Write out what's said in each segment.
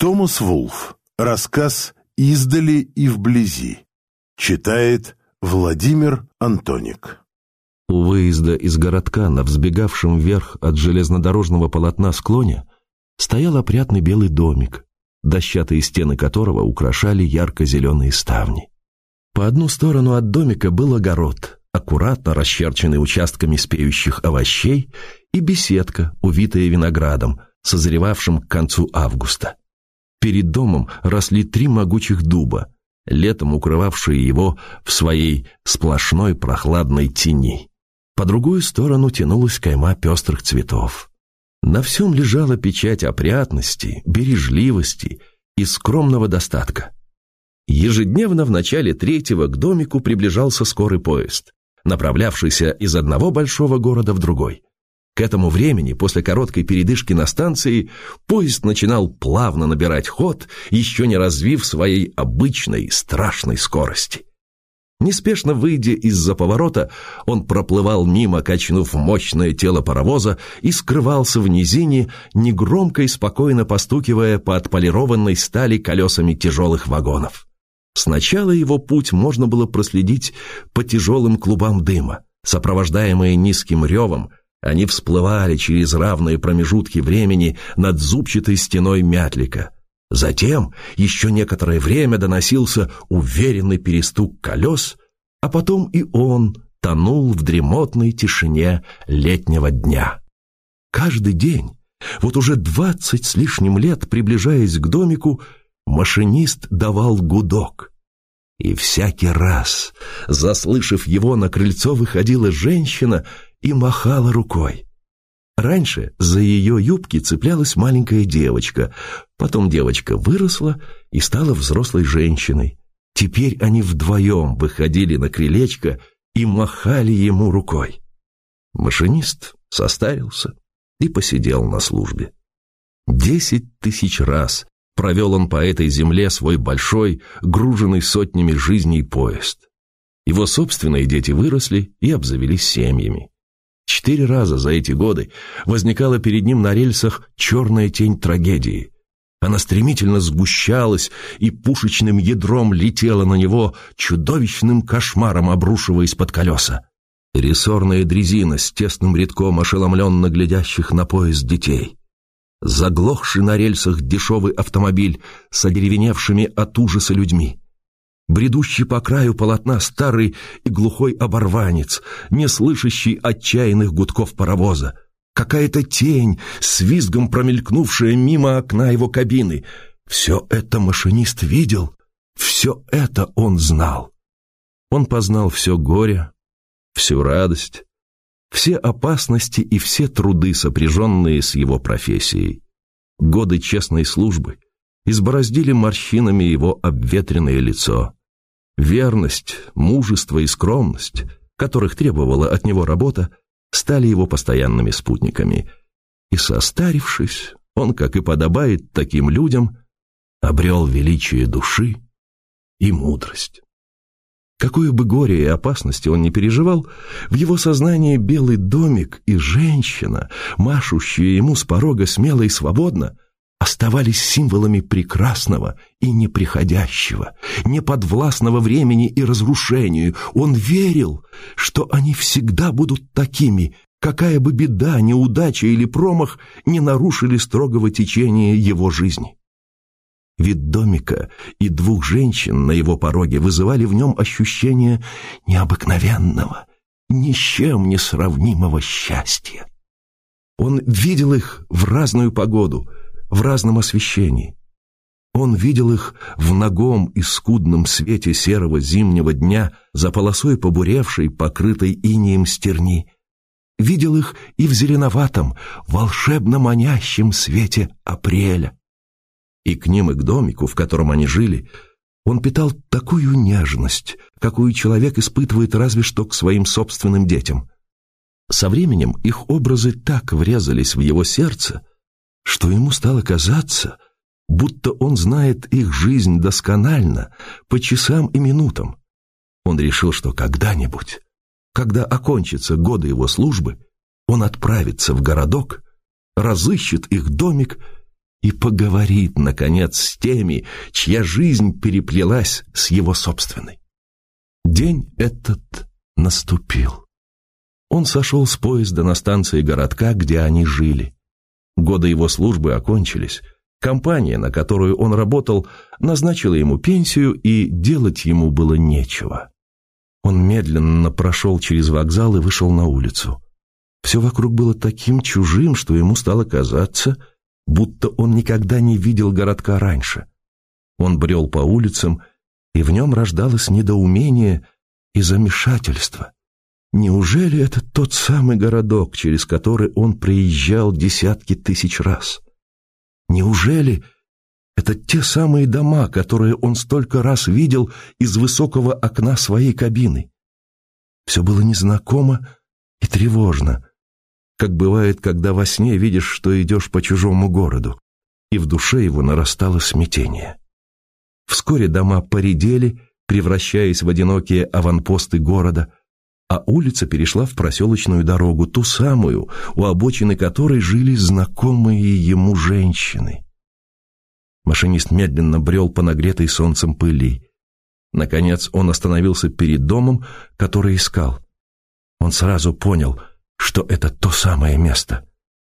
Томас Вулф. Рассказ «Издали и вблизи». Читает Владимир Антоник. У выезда из городка на взбегавшем вверх от железнодорожного полотна склоне стоял опрятный белый домик, дощатые стены которого украшали ярко-зеленые ставни. По одну сторону от домика был огород, аккуратно расчерченный участками спеющих овощей, и беседка, увитая виноградом, созревавшим к концу августа. Перед домом росли три могучих дуба, летом укрывавшие его в своей сплошной прохладной тени. По другую сторону тянулась кайма пестрых цветов. На всем лежала печать опрятности, бережливости и скромного достатка. Ежедневно в начале третьего к домику приближался скорый поезд, направлявшийся из одного большого города в другой. К этому времени, после короткой передышки на станции, поезд начинал плавно набирать ход, еще не развив своей обычной страшной скорости. Неспешно выйдя из-за поворота, он проплывал мимо, качнув мощное тело паровоза и скрывался в низине, негромко и спокойно постукивая по отполированной стали колесами тяжелых вагонов. Сначала его путь можно было проследить по тяжелым клубам дыма, сопровождаемые низким ревом, они всплывали через равные промежутки времени над зубчатой стеной мятлика. Затем еще некоторое время доносился уверенный перестук колес, а потом и он тонул в дремотной тишине летнего дня. Каждый день, вот уже двадцать с лишним лет приближаясь к домику, машинист давал гудок. И всякий раз, заслышав его, на крыльцо выходила женщина — и махала рукой. Раньше за ее юбки цеплялась маленькая девочка, потом девочка выросла и стала взрослой женщиной. Теперь они вдвоем выходили на крылечко и махали ему рукой. Машинист состарился и посидел на службе. Десять тысяч раз провел он по этой земле свой большой, груженный сотнями жизней поезд. Его собственные дети выросли и обзавелись семьями. Четыре раза за эти годы возникала перед ним на рельсах черная тень трагедии. Она стремительно сгущалась и пушечным ядром летела на него, чудовищным кошмаром обрушиваясь под колеса. Рессорная дрезина с тесным рядком ошеломленно глядящих на поезд детей. Заглохший на рельсах дешевый автомобиль с одеревеневшими от ужаса людьми бредущий по краю полотна старый и глухой оборванец, не слышащий отчаянных гудков паровоза. Какая-то тень, с визгом промелькнувшая мимо окна его кабины. Все это машинист видел, все это он знал. Он познал все горе, всю радость, все опасности и все труды, сопряженные с его профессией. Годы честной службы избороздили морщинами его обветренное лицо. Верность, мужество и скромность, которых требовала от него работа, стали его постоянными спутниками. И состарившись, он, как и подобает таким людям, обрел величие души и мудрость. Какое бы горе и опасности он не переживал, в его сознании белый домик и женщина, машущая ему с порога смело и свободно — оставались символами прекрасного и неприходящего, неподвластного времени и разрушению. Он верил, что они всегда будут такими, какая бы беда, неудача или промах не нарушили строгого течения его жизни. Вид домика и двух женщин на его пороге вызывали в нем ощущение необыкновенного, ни с чем не сравнимого счастья. Он видел их в разную погоду – в разном освещении. Он видел их в ногом и скудном свете серого зимнего дня за полосой побуревшей, покрытой инеем стерни. Видел их и в зеленоватом, волшебно манящем свете апреля. И к ним и к домику, в котором они жили, он питал такую нежность, какую человек испытывает разве что к своим собственным детям. Со временем их образы так врезались в его сердце, что ему стало казаться, будто он знает их жизнь досконально, по часам и минутам. Он решил, что когда-нибудь, когда окончатся годы его службы, он отправится в городок, разыщет их домик и поговорит, наконец, с теми, чья жизнь переплелась с его собственной. День этот наступил. Он сошел с поезда на станции городка, где они жили. Годы его службы окончились. Компания, на которую он работал, назначила ему пенсию, и делать ему было нечего. Он медленно прошел через вокзал и вышел на улицу. Все вокруг было таким чужим, что ему стало казаться, будто он никогда не видел городка раньше. Он брел по улицам, и в нем рождалось недоумение и замешательство. Неужели это тот самый городок, через который он приезжал десятки тысяч раз? Неужели это те самые дома, которые он столько раз видел из высокого окна своей кабины? Все было незнакомо и тревожно, как бывает, когда во сне видишь, что идешь по чужому городу, и в душе его нарастало смятение. Вскоре дома поредели, превращаясь в одинокие аванпосты города – а улица перешла в проселочную дорогу, ту самую, у обочины которой жили знакомые ему женщины. Машинист медленно брел по нагретой солнцем пыли. Наконец он остановился перед домом, который искал. Он сразу понял, что это то самое место.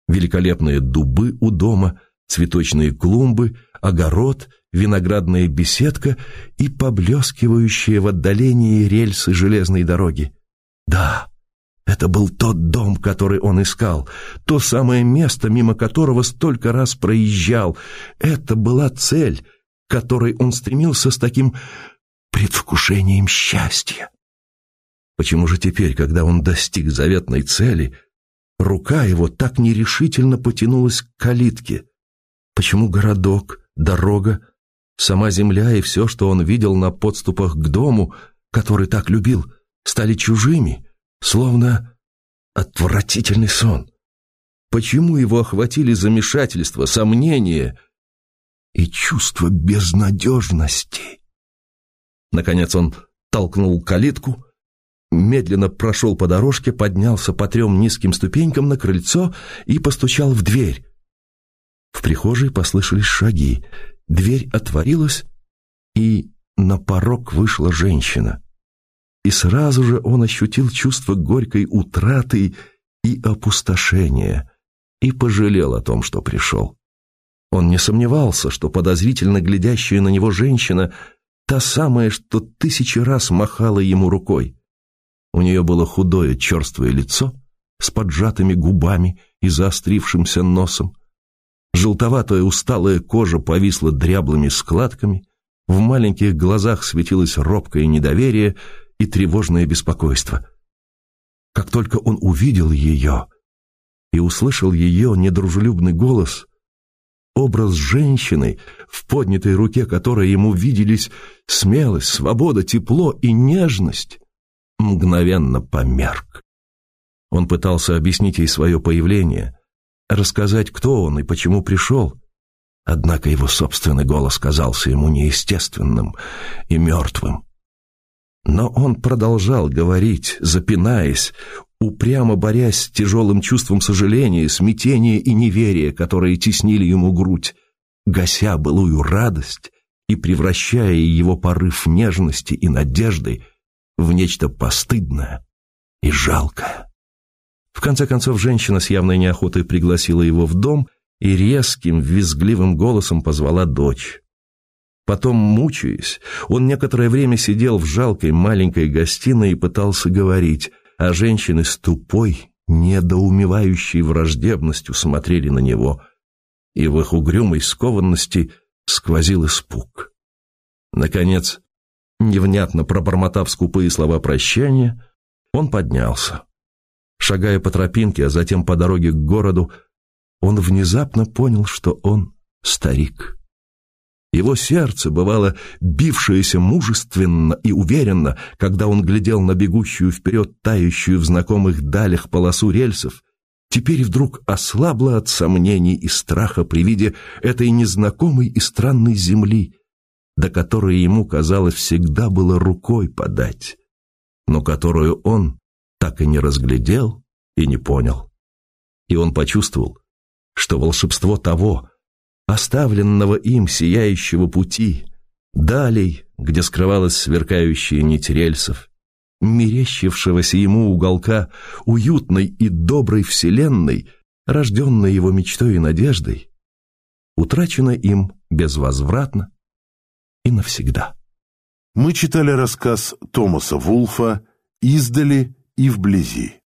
Великолепные дубы у дома, цветочные клумбы, огород, виноградная беседка и поблескивающие в отдалении рельсы железной дороги. Да, это был тот дом, который он искал, то самое место, мимо которого столько раз проезжал. Это была цель, к которой он стремился с таким предвкушением счастья. Почему же теперь, когда он достиг заветной цели, рука его так нерешительно потянулась к калитке? Почему городок, дорога, сама земля и все, что он видел на подступах к дому, который так любил – стали чужими, словно отвратительный сон. Почему его охватили замешательство, сомнения и чувство безнадежности? Наконец он толкнул калитку, медленно прошел по дорожке, поднялся по трем низким ступенькам на крыльцо и постучал в дверь. В прихожей послышались шаги. Дверь отворилась, и на порог вышла женщина и сразу же он ощутил чувство горькой утраты и опустошения, и пожалел о том, что пришел. Он не сомневался, что подозрительно глядящая на него женщина та самая, что тысячи раз махала ему рукой. У нее было худое черствое лицо с поджатыми губами и заострившимся носом. Желтоватая усталая кожа повисла дряблыми складками, в маленьких глазах светилось робкое недоверие — и тревожное беспокойство. Как только он увидел ее и услышал ее недружелюбный голос, образ женщины, в поднятой руке которой ему виделись смелость, свобода, тепло и нежность, мгновенно померк. Он пытался объяснить ей свое появление, рассказать, кто он и почему пришел, однако его собственный голос казался ему неестественным и мертвым. Но он продолжал говорить, запинаясь, упрямо борясь с тяжелым чувством сожаления, смятения и неверия, которые теснили ему грудь, гася былую радость и превращая его порыв нежности и надежды в нечто постыдное и жалкое. В конце концов, женщина с явной неохотой пригласила его в дом и резким, визгливым голосом позвала дочь. Потом, мучаясь, он некоторое время сидел в жалкой маленькой гостиной и пытался говорить, а женщины с тупой, недоумевающей враждебностью смотрели на него, и в их угрюмой скованности сквозил испуг. Наконец, невнятно пробормотав скупые слова прощания, он поднялся. Шагая по тропинке, а затем по дороге к городу, он внезапно понял, что он старик. Его сердце, бывало бившееся мужественно и уверенно, когда он глядел на бегущую вперед, тающую в знакомых далях полосу рельсов, теперь вдруг ослабло от сомнений и страха при виде этой незнакомой и странной земли, до которой ему, казалось, всегда было рукой подать, но которую он так и не разглядел и не понял. И он почувствовал, что волшебство того, оставленного им сияющего пути, далей, где скрывалась сверкающая нить рельсов, мерещившегося ему уголка уютной и доброй вселенной, рожденной его мечтой и надеждой, утрачено им безвозвратно и навсегда. Мы читали рассказ Томаса Вулфа «Издали и вблизи».